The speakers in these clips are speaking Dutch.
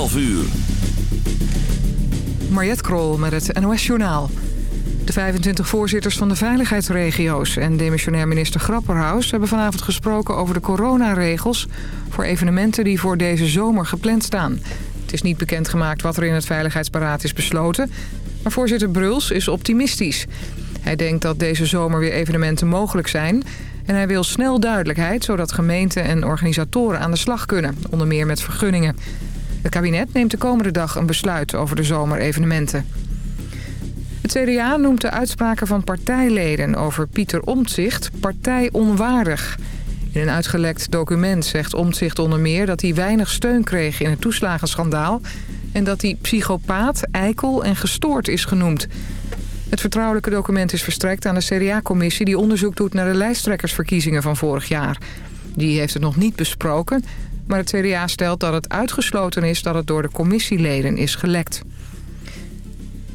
12 uur. Mariette Krol met het NOS Journaal. De 25 voorzitters van de veiligheidsregio's en demissionair minister Grapperhaus... hebben vanavond gesproken over de coronaregels... voor evenementen die voor deze zomer gepland staan. Het is niet bekendgemaakt wat er in het veiligheidsberaad is besloten... maar voorzitter Bruls is optimistisch. Hij denkt dat deze zomer weer evenementen mogelijk zijn... en hij wil snel duidelijkheid... zodat gemeenten en organisatoren aan de slag kunnen, onder meer met vergunningen... Het kabinet neemt de komende dag een besluit over de zomerevenementen. Het CDA noemt de uitspraken van partijleden over Pieter Omtzigt partijonwaardig. In een uitgelekt document zegt Omtzigt onder meer dat hij weinig steun kreeg in het toeslagenschandaal... en dat hij psychopaat, eikel en gestoord is genoemd. Het vertrouwelijke document is verstrekt aan de CDA-commissie... die onderzoek doet naar de lijsttrekkersverkiezingen van vorig jaar. Die heeft het nog niet besproken, maar het CDA stelt dat het uitgesloten is dat het door de commissieleden is gelekt.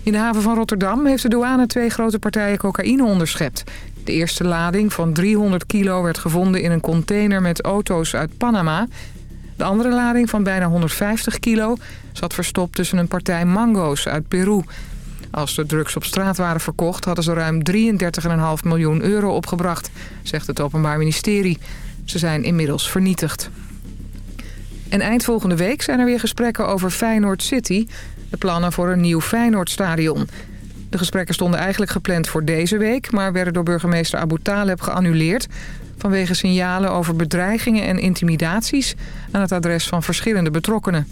In de haven van Rotterdam heeft de douane twee grote partijen cocaïne onderschept. De eerste lading van 300 kilo werd gevonden in een container met auto's uit Panama. De andere lading van bijna 150 kilo zat verstopt tussen een partij mango's uit Peru. Als de drugs op straat waren verkocht hadden ze ruim 33,5 miljoen euro opgebracht, zegt het Openbaar Ministerie. Ze zijn inmiddels vernietigd. En eind volgende week zijn er weer gesprekken over Feyenoord City... de plannen voor een nieuw Feyenoordstadion. De gesprekken stonden eigenlijk gepland voor deze week... maar werden door burgemeester Abu Taleb geannuleerd... vanwege signalen over bedreigingen en intimidaties... aan het adres van verschillende betrokkenen.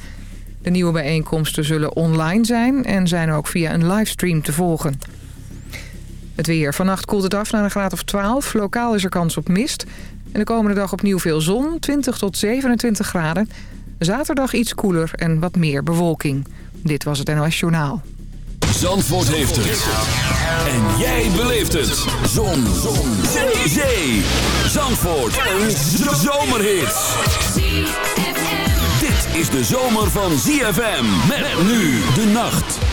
De nieuwe bijeenkomsten zullen online zijn... en zijn ook via een livestream te volgen. Het weer. Vannacht koelt het af naar een graad of 12. Lokaal is er kans op mist... En de komende dag opnieuw veel zon, 20 tot 27 graden. Zaterdag iets koeler en wat meer bewolking. Dit was het NOS Journaal. Zandvoort heeft het. En jij beleeft het. Zon. zon. Zee. Zee. Zandvoort. Een zomerhit. Dit is de zomer van ZFM. Met nu de nacht.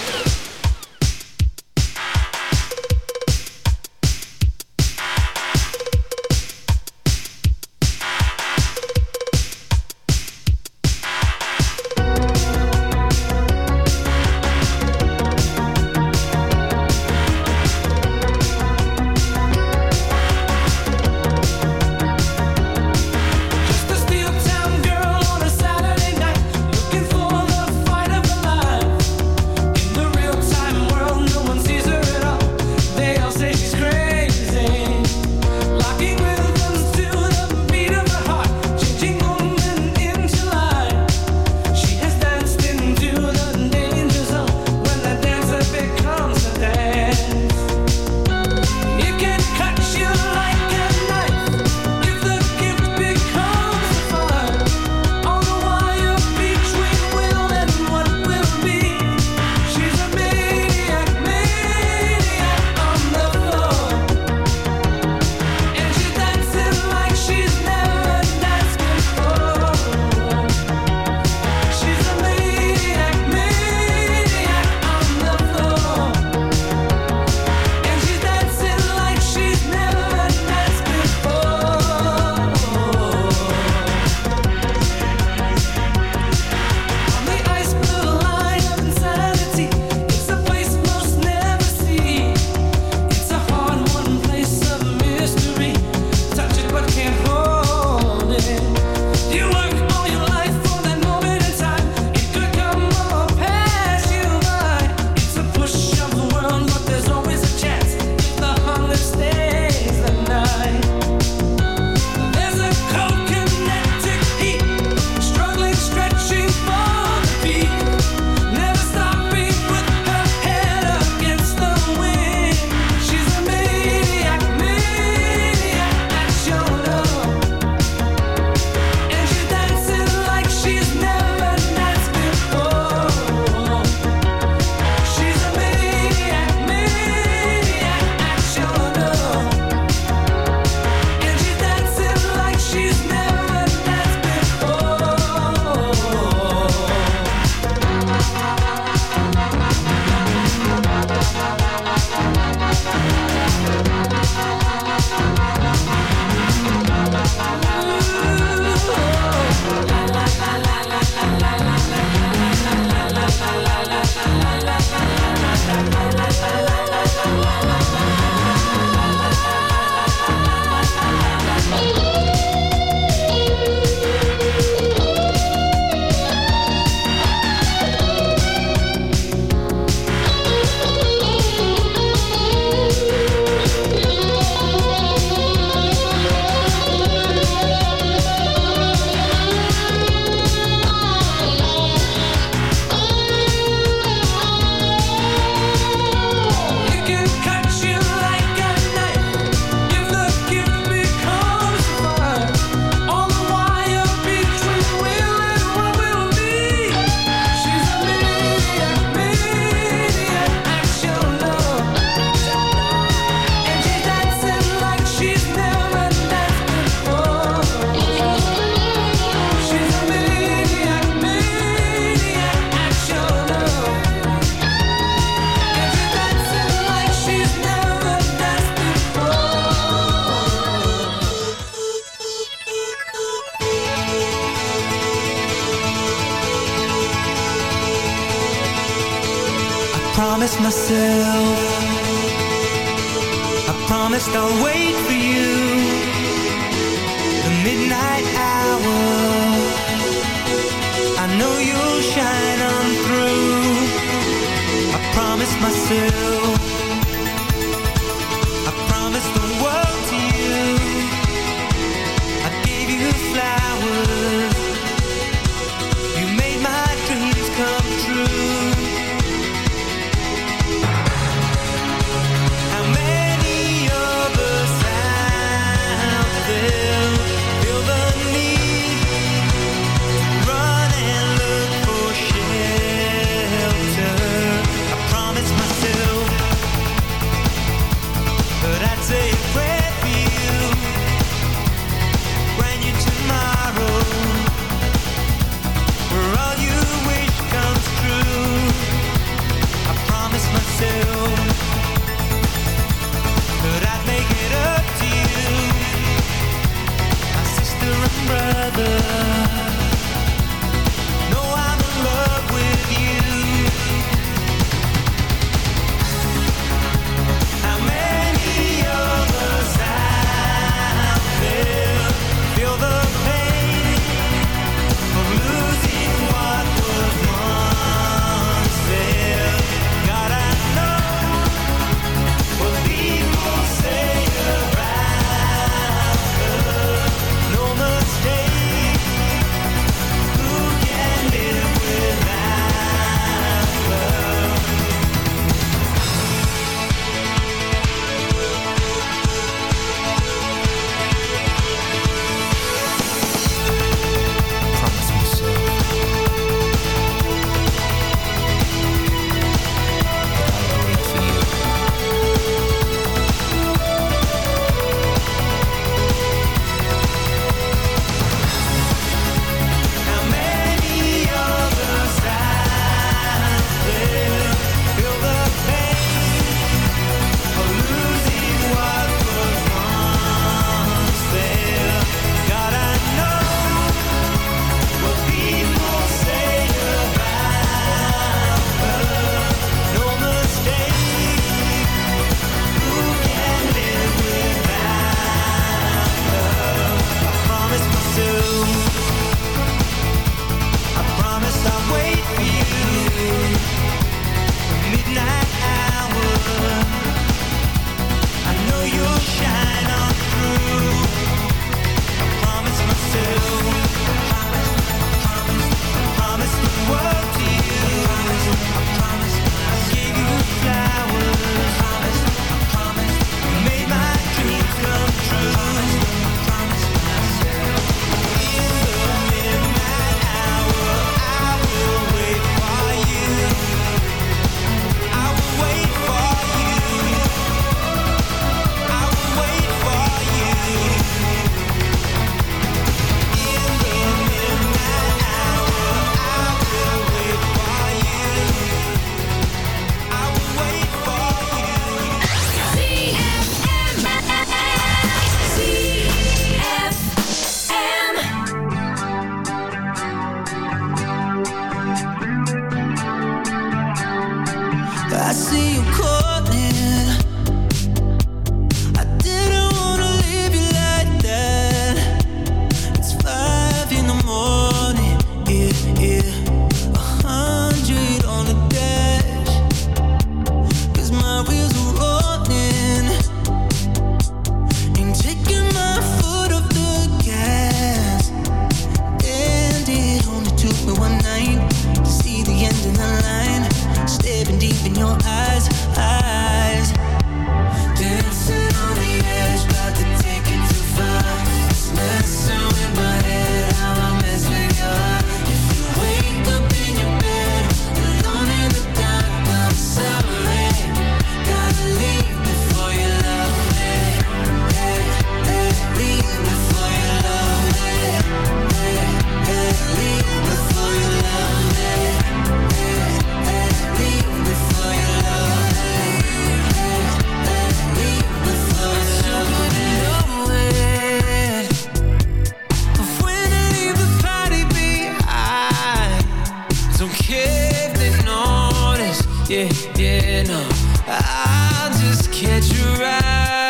yeah, yeah, no I'll just catch a ride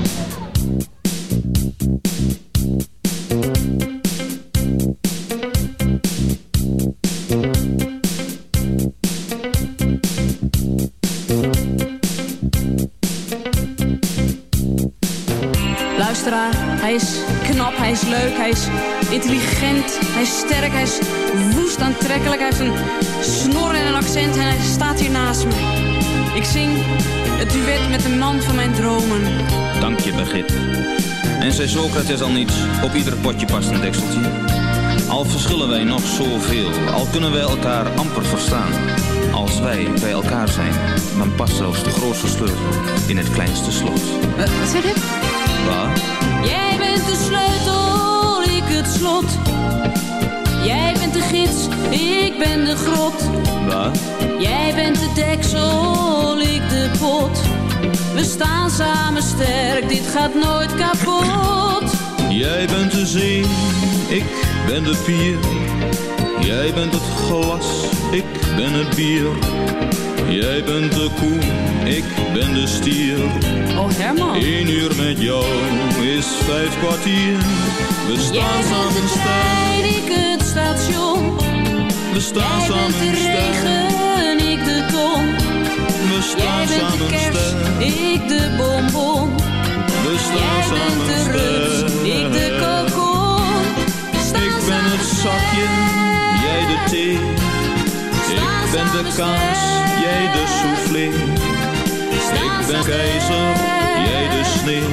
Socrates al niets, op ieder potje past een dekseltje. Al verschillen wij nog zoveel, al kunnen wij elkaar amper verstaan. Als wij bij elkaar zijn, dan past zelfs de grootste sleutel in het kleinste slot. Wat zeg je? Waar? Jij bent de sleutel, ik het slot. Jij bent de gids, ik ben de grot. Waar? Jij bent de deksel, ik de pot. We staan samen sterk, dit gaat nooit kapot. Jij bent de zee, ik ben de pier. Jij bent het glas, ik ben het bier. Jij bent de koe, ik ben de stier. Oh Herman. Eén uur met jou is vijf kwartier. We Jij staan samen trein, ik het station. we staan Jij bent de samen regen, ik de ton. We Jij staan bent de samen kerst, sterk, ik de bonbon. We staan samen de rups, ik de sterk. kokon. Staan Ik ben het zakje, sterk. jij de thee. Ik ben de kaas, jij de soufflé. Ik ben keizer, jij de sneeuw.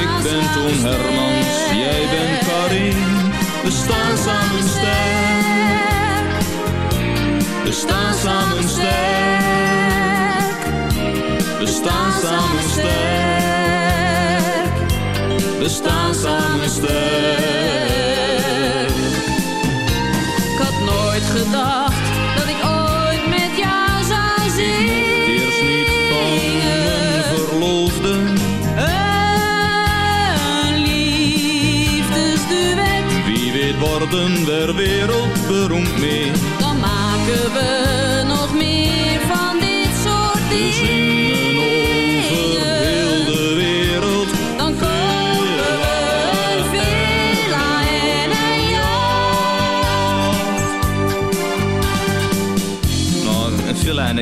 Ik ben Toon Hermans, jij bent Karin. We staan samen sterk. We staan samen sterk. We staan samen sterk. We staan samen sterk. Ik had nooit gedacht dat ik ooit met jou zou zingen. Eerst niet van mijn verloofde. Een liefdesduet, Wie weet worden we wereldberoemd mee.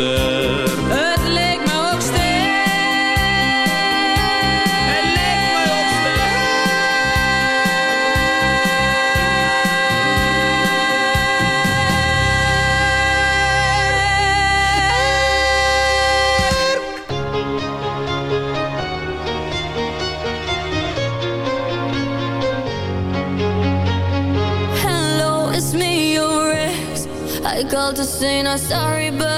Het leek me ook sterk. Het leek me ook sterk. Hello, it's me, your ex. I called to say not sorry, but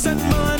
cette money.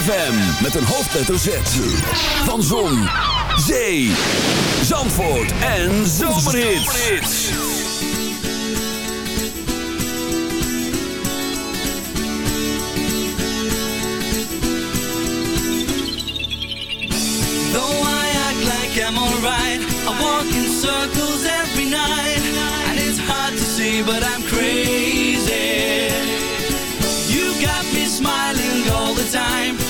ZFM met een hoofdletter Z. Van Zon, Zee, Zandvoort en Zomerhits. Though I act like I'm alright, I walk in circles every night. And it's hard to see, but I'm crazy. You got me smiling all the time.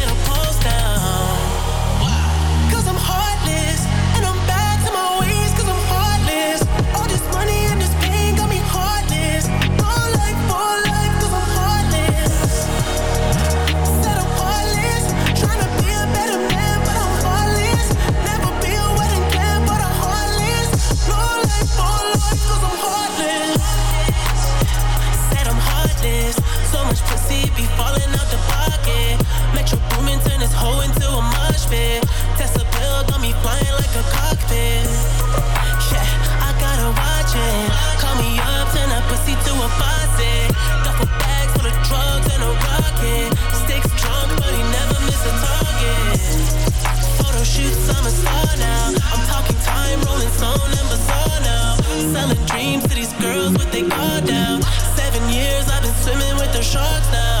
selling dreams to these girls what they car down. Seven years I've been swimming with the sharks now.